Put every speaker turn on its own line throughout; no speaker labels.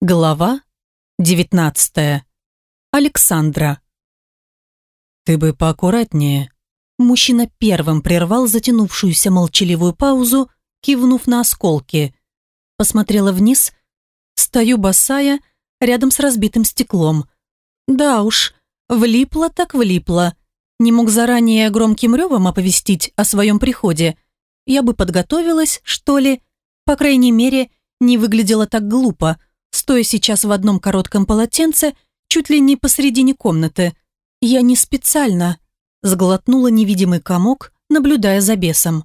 Глава 19. Александра. «Ты бы поаккуратнее». Мужчина первым прервал затянувшуюся молчаливую паузу, кивнув на осколки. Посмотрела вниз. Стою босая, рядом с разбитым стеклом. Да уж, влипла так влипла. Не мог заранее громким ревом оповестить о своем приходе. Я бы подготовилась, что ли. По крайней мере, не выглядела так глупо – стоя сейчас в одном коротком полотенце, чуть ли не посредине комнаты. Я не специально сглотнула невидимый комок, наблюдая за бесом.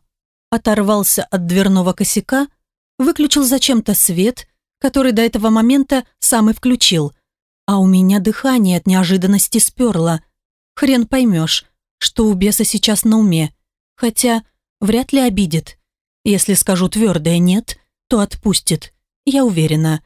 Оторвался от дверного косяка, выключил зачем-то свет, который до этого момента сам и включил. А у меня дыхание от неожиданности сперло. Хрен поймешь, что у беса сейчас на уме. Хотя вряд ли обидит. Если скажу твердое «нет», то отпустит. Я уверена.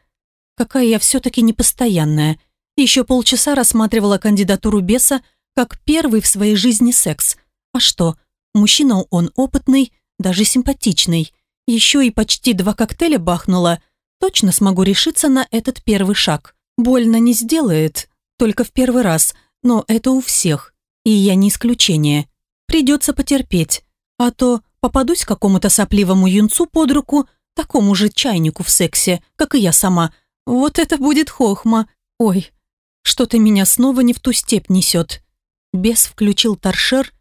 Какая я все-таки непостоянная. Еще полчаса рассматривала кандидатуру беса как первый в своей жизни секс. А что, мужчина он опытный, даже симпатичный. Еще и почти два коктейля бахнула. Точно смогу решиться на этот первый шаг. Больно не сделает, только в первый раз, но это у всех. И я не исключение. Придется потерпеть. А то попадусь какому-то сопливому юнцу под руку, такому же чайнику в сексе, как и я сама – вот это будет хохма. Ой, что-то меня снова не в ту степь несет. Бес включил торшер.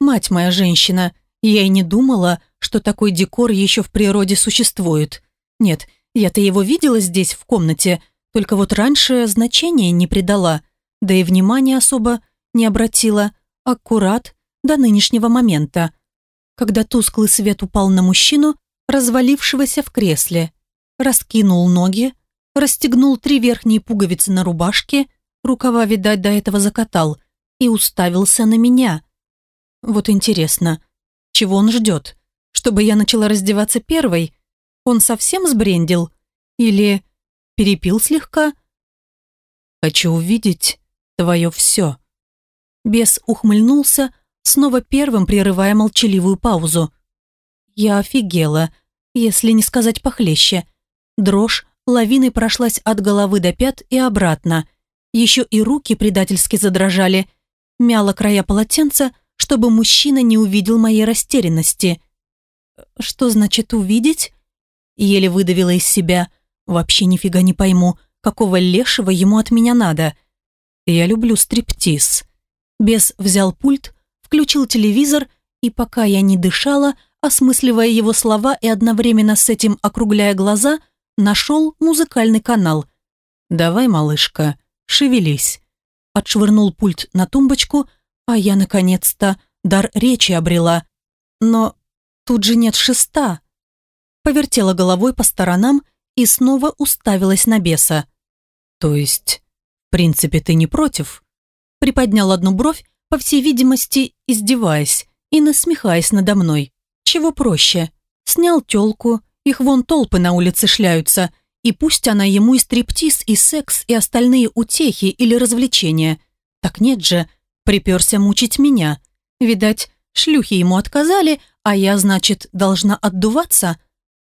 Мать моя женщина, я и не думала, что такой декор еще в природе существует. Нет, я-то его видела здесь, в комнате, только вот раньше значения не придала, да и внимания особо не обратила, аккурат до нынешнего момента, когда тусклый свет упал на мужчину, развалившегося в кресле, раскинул ноги, расстегнул три верхние пуговицы на рубашке, рукава, видать, до этого закатал, и уставился на меня. Вот интересно, чего он ждет? Чтобы я начала раздеваться первой? Он совсем сбрендил? Или перепил слегка? Хочу увидеть твое все. Бес ухмыльнулся, снова первым прерывая молчаливую паузу. Я офигела, если не сказать похлеще. Дрожь лавиной прошлась от головы до пят и обратно. Еще и руки предательски задрожали. Мяла края полотенца, чтобы мужчина не увидел моей растерянности. «Что значит увидеть?» Еле выдавила из себя. «Вообще нифига не пойму, какого лешего ему от меня надо?» «Я люблю стриптиз». Бес взял пульт, включил телевизор, и пока я не дышала, осмысливая его слова и одновременно с этим округляя глаза, нашел музыкальный канал. «Давай, малышка, шевелись». Отшвырнул пульт на тумбочку, а я, наконец-то, дар речи обрела. Но тут же нет шеста. Повертела головой по сторонам и снова уставилась на беса. «То есть, в принципе, ты не против?» Приподнял одну бровь, по всей видимости, издеваясь и насмехаясь надо мной. Чего проще? Снял тёлку, их вон толпы на улице шляются, и пусть она ему и стриптиз, и секс, и остальные утехи или развлечения. Так нет же, приперся мучить меня. Видать, шлюхи ему отказали, а я, значит, должна отдуваться?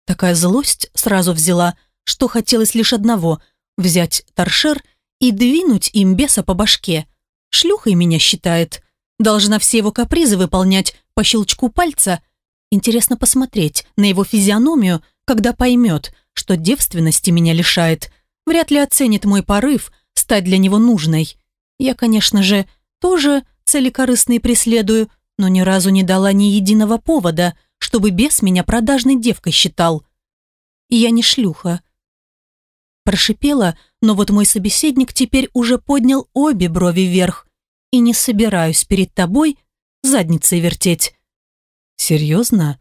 Такая злость сразу взяла, что хотелось лишь одного – взять торшер и двинуть им беса по башке. Шлюхой меня считает. Должна все его капризы выполнять по щелчку пальца – Интересно посмотреть на его физиономию, когда поймет, что девственности меня лишает. Вряд ли оценит мой порыв стать для него нужной. Я, конечно же, тоже цели корыстные преследую, но ни разу не дала ни единого повода, чтобы бес меня продажной девкой считал. И я не шлюха. Прошипела, но вот мой собеседник теперь уже поднял обе брови вверх. И не собираюсь перед тобой задницей вертеть. Серьезно?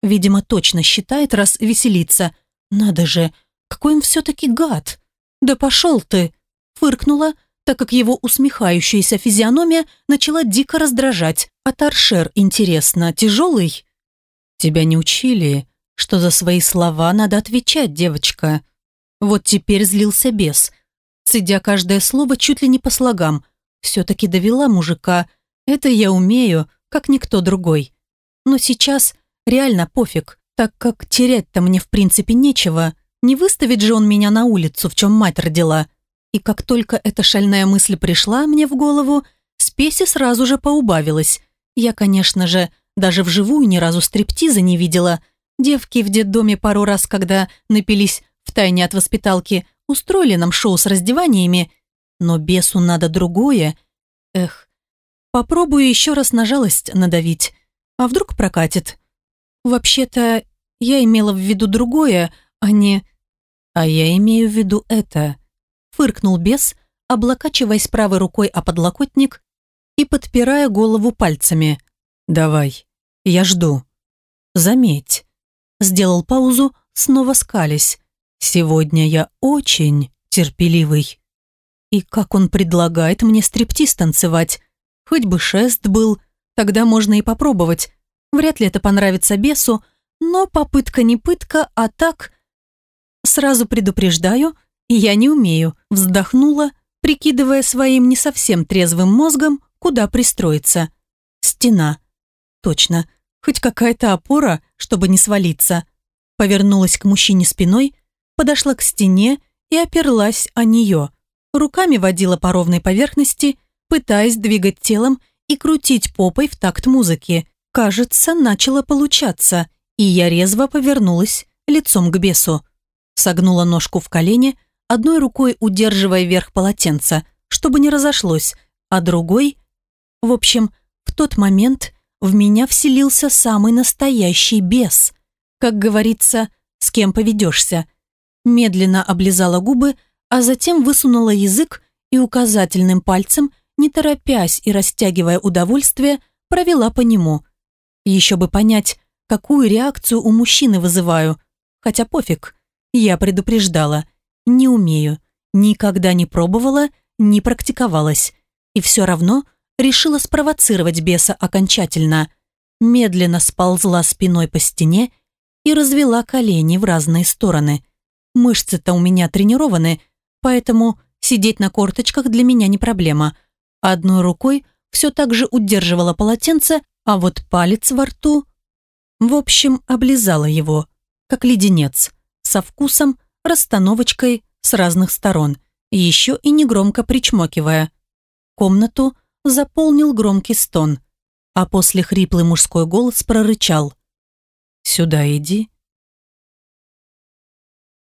Видимо, точно считает, раз веселится. Надо же, какой он все-таки гад. Да пошел ты! Фыркнула, так как его усмехающаяся физиономия начала дико раздражать. А торшер, интересно, тяжелый? Тебя не учили, что за свои слова надо отвечать, девочка. Вот теперь злился бес. Цедя каждое слово чуть ли не по слогам. Все-таки довела мужика. Это я умею, как никто другой. Но сейчас реально пофиг, так как терять-то мне в принципе нечего. Не выставить же он меня на улицу, в чем мать родила. И как только эта шальная мысль пришла мне в голову, спеси сразу же поубавилась. Я, конечно же, даже вживую ни разу стриптиза не видела. Девки в детдоме пару раз, когда напились втайне от воспиталки, устроили нам шоу с раздеваниями. Но бесу надо другое. Эх, попробую еще раз на жалость надавить. А вдруг прокатит? Вообще-то, я имела в виду другое, а не... А я имею в виду это. Фыркнул бес, облокачиваясь правой рукой о подлокотник и подпирая голову пальцами. «Давай, я жду. Заметь». Сделал паузу, снова скались. «Сегодня я очень терпеливый». И как он предлагает мне стриптиз танцевать? Хоть бы шест был, тогда можно и попробовать. Вряд ли это понравится бесу, но попытка не пытка, а так... Сразу предупреждаю, я не умею, вздохнула, прикидывая своим не совсем трезвым мозгом, куда пристроиться. Стена. Точно, хоть какая-то опора, чтобы не свалиться. Повернулась к мужчине спиной, подошла к стене и оперлась о нее. Руками водила по ровной поверхности, пытаясь двигать телом и крутить попой в такт музыки. Кажется, начало получаться, и я резво повернулась лицом к бесу. Согнула ножку в колени, одной рукой удерживая верх полотенца, чтобы не разошлось, а другой... В общем, в тот момент в меня вселился самый настоящий бес. Как говорится, с кем поведешься. Медленно облизала губы, а затем высунула язык и указательным пальцем, не торопясь и растягивая удовольствие, провела по нему – еще бы понять, какую реакцию у мужчины вызываю. Хотя пофиг. Я предупреждала. Не умею. Никогда не пробовала, не практиковалась. И все равно решила спровоцировать беса окончательно. Медленно сползла спиной по стене и развела колени в разные стороны. Мышцы-то у меня тренированы, поэтому сидеть на корточках для меня не проблема. Одной рукой все так же удерживала полотенце, а вот палец во рту... В общем, облизала его, как леденец, со вкусом, расстановочкой с разных сторон, еще и негромко причмокивая. Комнату заполнил громкий стон, а после хриплый мужской голос прорычал. «Сюда иди